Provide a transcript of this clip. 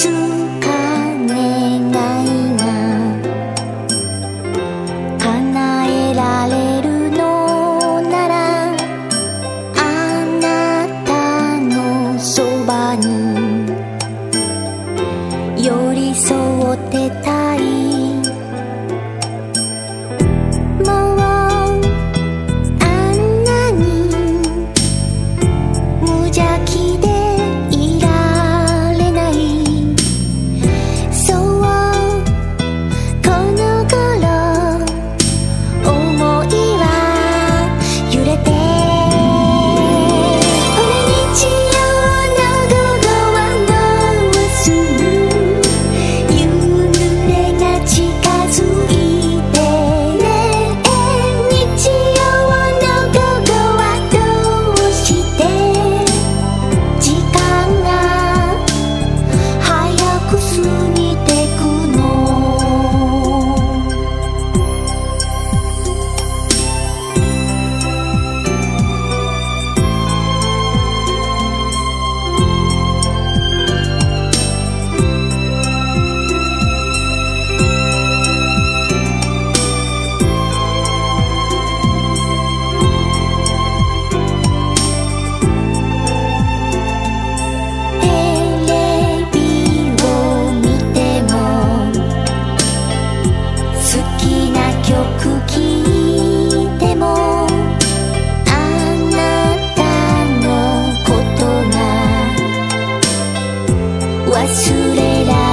to れら